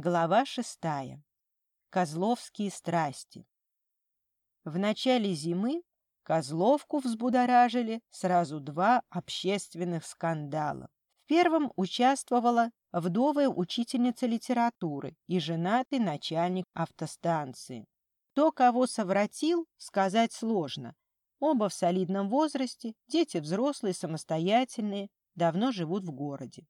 Глава шестая. Козловские страсти. В начале зимы Козловку взбудоражили сразу два общественных скандала. В первом участвовала вдовая учительница литературы и женатый начальник автостанции. Кто кого совратил, сказать сложно. Оба в солидном возрасте, дети взрослые, самостоятельные, давно живут в городе.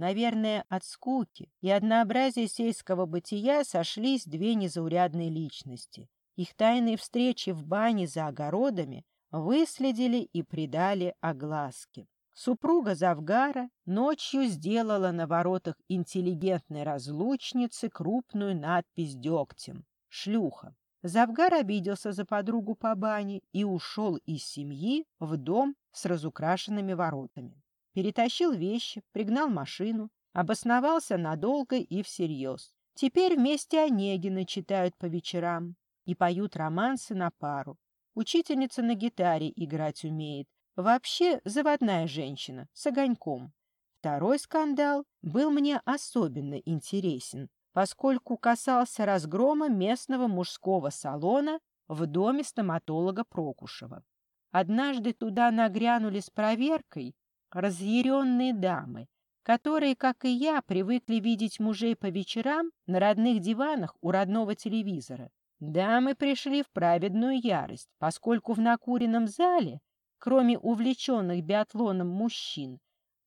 Наверное, от скуки и однообразия сельского бытия сошлись две незаурядные личности. Их тайные встречи в бане за огородами выследили и придали огласке. Супруга Завгара ночью сделала на воротах интеллигентной разлучницы крупную надпись дегтем «Шлюха». Завгар обиделся за подругу по бане и ушел из семьи в дом с разукрашенными воротами перетащил вещи, пригнал машину, обосновался надолго и всерьез. Теперь вместе Онегина читают по вечерам и поют романсы на пару. Учительница на гитаре играть умеет. Вообще заводная женщина, с огоньком. Второй скандал был мне особенно интересен, поскольку касался разгрома местного мужского салона в доме стоматолога Прокушева. Однажды туда нагрянули с проверкой разъяренные дамы, которые, как и я, привыкли видеть мужей по вечерам на родных диванах у родного телевизора. Дамы пришли в праведную ярость, поскольку в накуренном зале, кроме увлеченных биатлоном мужчин,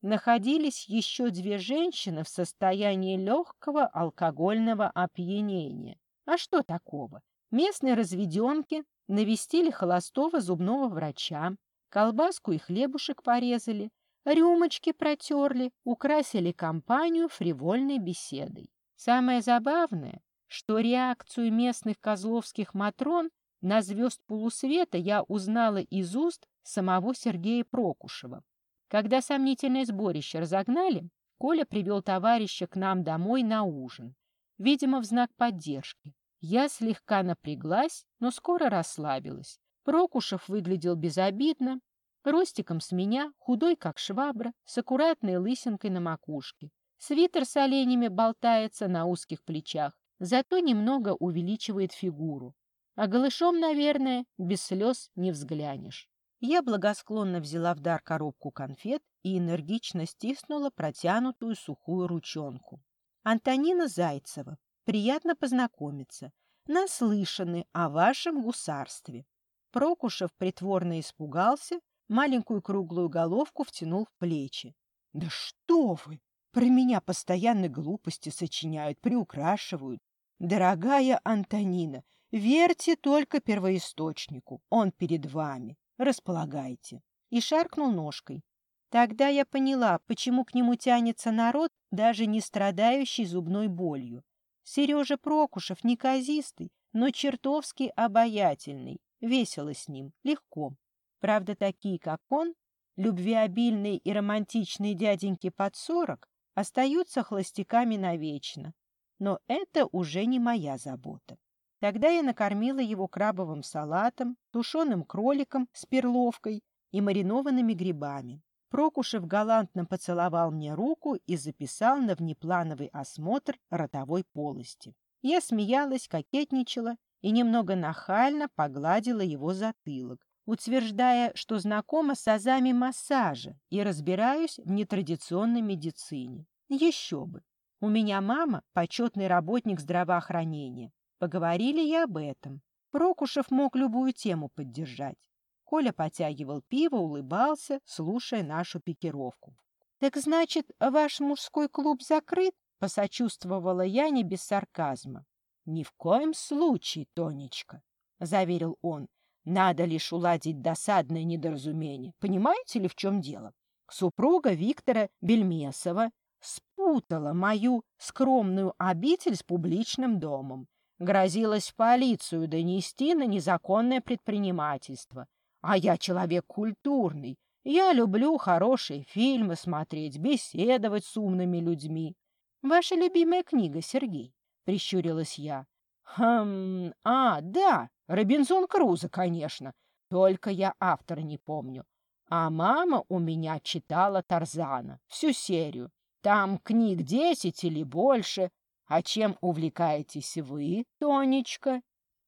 находились еще две женщины в состоянии легкого алкогольного опьянения. А что такого? Местные разведенки навестили холостого зубного врача, колбаску и хлебушек порезали, Рюмочки протерли, украсили компанию фривольной беседой. Самое забавное, что реакцию местных козловских матрон на звезд полусвета я узнала из уст самого Сергея Прокушева. Когда сомнительное сборище разогнали, Коля привел товарища к нам домой на ужин, видимо, в знак поддержки. Я слегка напряглась, но скоро расслабилась. Прокушев выглядел безобидно, Ростиком с меня, худой как швабра, с аккуратной лысинкой на макушке. Свитер с оленями болтается на узких плечах, зато немного увеличивает фигуру. А голышом, наверное, без слез не взглянешь. Я благосклонно взяла в дар коробку конфет и энергично стиснула протянутую сухую ручонку. Антонина Зайцева. Приятно познакомиться. Наслышаны о вашем гусарстве. Прокушев притворно испугался маленькую круглую головку втянул в плечи. — Да что вы! Про меня постоянно глупости сочиняют, приукрашивают. Дорогая Антонина, верьте только первоисточнику, он перед вами. Располагайте. И шаркнул ножкой. Тогда я поняла, почему к нему тянется народ, даже не страдающий зубной болью. Сережа Прокушев неказистый, но чертовски обаятельный. Весело с ним, легко. Правда, такие, как он, любвеобильные и романтичные дяденьки под сорок, остаются холостяками навечно. Но это уже не моя забота. Тогда я накормила его крабовым салатом, тушеным кроликом с перловкой и маринованными грибами. Прокушев галантно поцеловал мне руку и записал на внеплановый осмотр ротовой полости. Я смеялась, кокетничала и немного нахально погладила его затылок, утверждая, что знакома с азами массажа и разбираюсь в нетрадиционной медицине. Еще бы. У меня мама – почетный работник здравоохранения. Поговорили и об этом. Прокушев мог любую тему поддержать. Коля потягивал пиво, улыбался, слушая нашу пикировку. «Так значит, ваш мужской клуб закрыт?» — посочувствовала я не без сарказма. «Ни в коем случае, Тонечка», — заверил он. Надо лишь уладить досадное недоразумение. Понимаете ли, в чем дело? Супруга Виктора Бельмесова спутала мою скромную обитель с публичным домом. Грозилась в полицию донести на незаконное предпринимательство. А я человек культурный. Я люблю хорошие фильмы смотреть, беседовать с умными людьми. Ваша любимая книга, Сергей, — прищурилась я. Хм, а, да, Робинзон Крузо, конечно, только я автора не помню. А мама у меня читала Тарзана, всю серию. Там книг десять или больше, А чем увлекаетесь вы, Тонечка?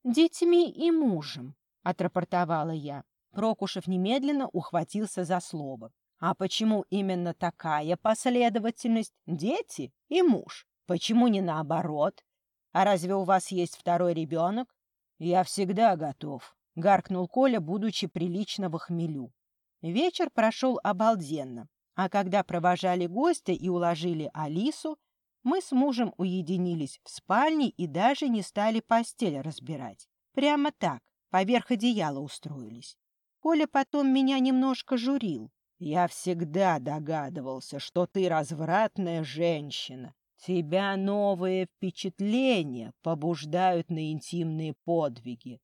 Детьми и мужем, отрапортовала я. Прокушев немедленно ухватился за слово. А почему именно такая последовательность? Дети и муж. Почему не наоборот? А разве у вас есть второй ребенок? Я всегда готов, — гаркнул Коля, будучи прилично в хмелю. Вечер прошел обалденно, а когда провожали гостя и уложили Алису, мы с мужем уединились в спальне и даже не стали постель разбирать. Прямо так, поверх одеяла устроились. Коля потом меня немножко журил. Я всегда догадывался, что ты развратная женщина. Тебя новые впечатления побуждают на интимные подвиги.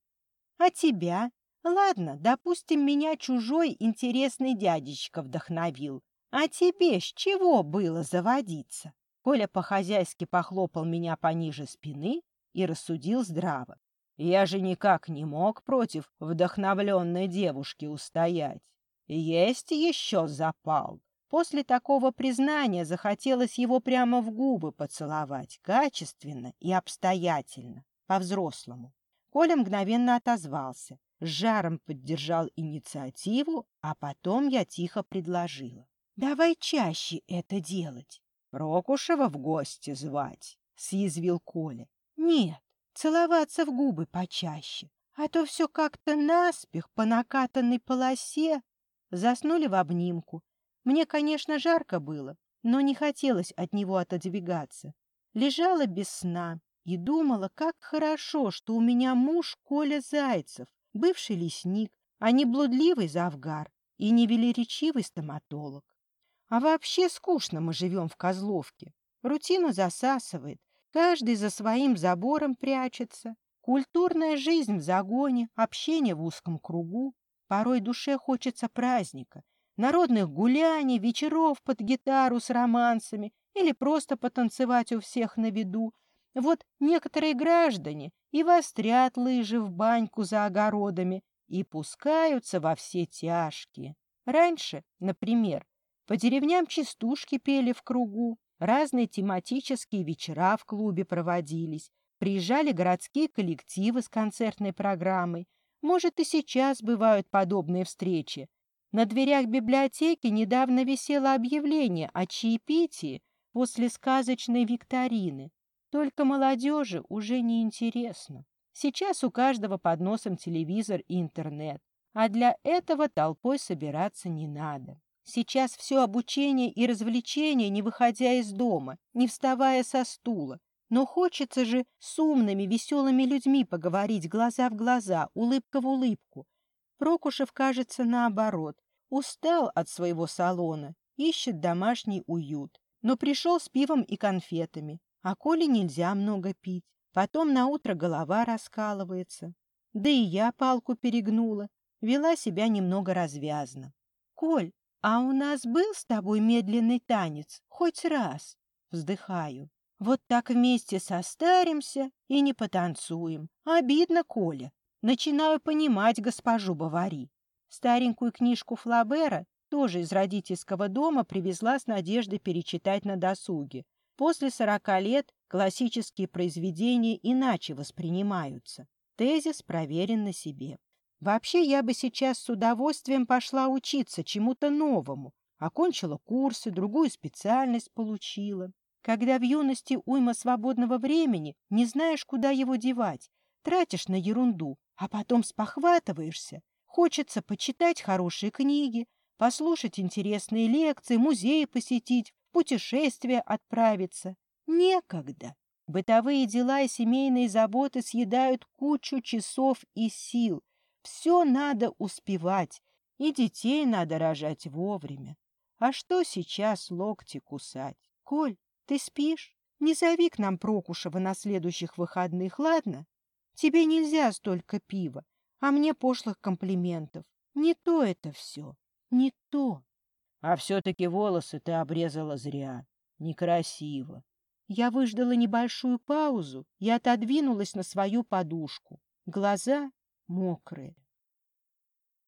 А тебя? Ладно, допустим, меня чужой интересный дядечка вдохновил. А тебе с чего было заводиться? Коля по-хозяйски похлопал меня пониже спины и рассудил здраво. Я же никак не мог против вдохновленной девушки устоять. Есть еще запал. После такого признания захотелось его прямо в губы поцеловать, качественно и обстоятельно, по-взрослому. Коля мгновенно отозвался, жаром поддержал инициативу, а потом я тихо предложила. «Давай чаще это делать». «Прокушева в гости звать», — съязвил Коля. «Нет, целоваться в губы почаще, а то все как-то наспех по накатанной полосе». Заснули в обнимку. Мне, конечно, жарко было, но не хотелось от него отодвигаться. Лежала без сна и думала, как хорошо, что у меня муж Коля Зайцев, бывший лесник, а не блудливый завгар и не велеречивый стоматолог. А вообще скучно мы живем в Козловке. Рутину засасывает, каждый за своим забором прячется. Культурная жизнь в загоне, общение в узком кругу. Порой душе хочется праздника, народных гуляний, вечеров под гитару с романсами или просто потанцевать у всех на виду. Вот некоторые граждане и вострят лыжи в баньку за огородами и пускаются во все тяжкие. Раньше, например, по деревням частушки пели в кругу, разные тематические вечера в клубе проводились, приезжали городские коллективы с концертной программой, может, и сейчас бывают подобные встречи. На дверях библиотеки недавно висело объявление о чаепитии после сказочной викторины. Только молодежи уже не интересно. Сейчас у каждого под носом телевизор и интернет, а для этого толпой собираться не надо. Сейчас все обучение и развлечение, не выходя из дома, не вставая со стула, но хочется же с умными, веселыми людьми поговорить глаза в глаза, улыбка в улыбку. Прокушев, кажется, наоборот. Устал от своего салона, ищет домашний уют. Но пришел с пивом и конфетами. А Коле нельзя много пить. Потом на утро голова раскалывается. Да и я палку перегнула. Вела себя немного развязно. «Коль, а у нас был с тобой медленный танец? Хоть раз?» Вздыхаю. Вот так вместе состаримся и не потанцуем. Обидно, Коля. Начинаю понимать госпожу Бавари. Старенькую книжку Флабера, тоже из родительского дома, привезла с надеждой перечитать на досуге. После сорока лет классические произведения иначе воспринимаются. Тезис проверен на себе. Вообще, я бы сейчас с удовольствием пошла учиться чему-то новому. Окончила курсы, другую специальность получила. Когда в юности уйма свободного времени, не знаешь, куда его девать, тратишь на ерунду, а потом спохватываешься. Хочется почитать хорошие книги, послушать интересные лекции, музеи посетить, в путешествие отправиться. Некогда. Бытовые дела и семейные заботы съедают кучу часов и сил. Все надо успевать, и детей надо рожать вовремя. А что сейчас локти кусать? Коль, ты спишь? Не зови к нам Прокушева на следующих выходных, ладно? Тебе нельзя столько пива, а мне пошлых комплиментов. Не то это все, не то. А все-таки волосы ты обрезала зря. Некрасиво. Я выждала небольшую паузу и отодвинулась на свою подушку. Глаза мокрые.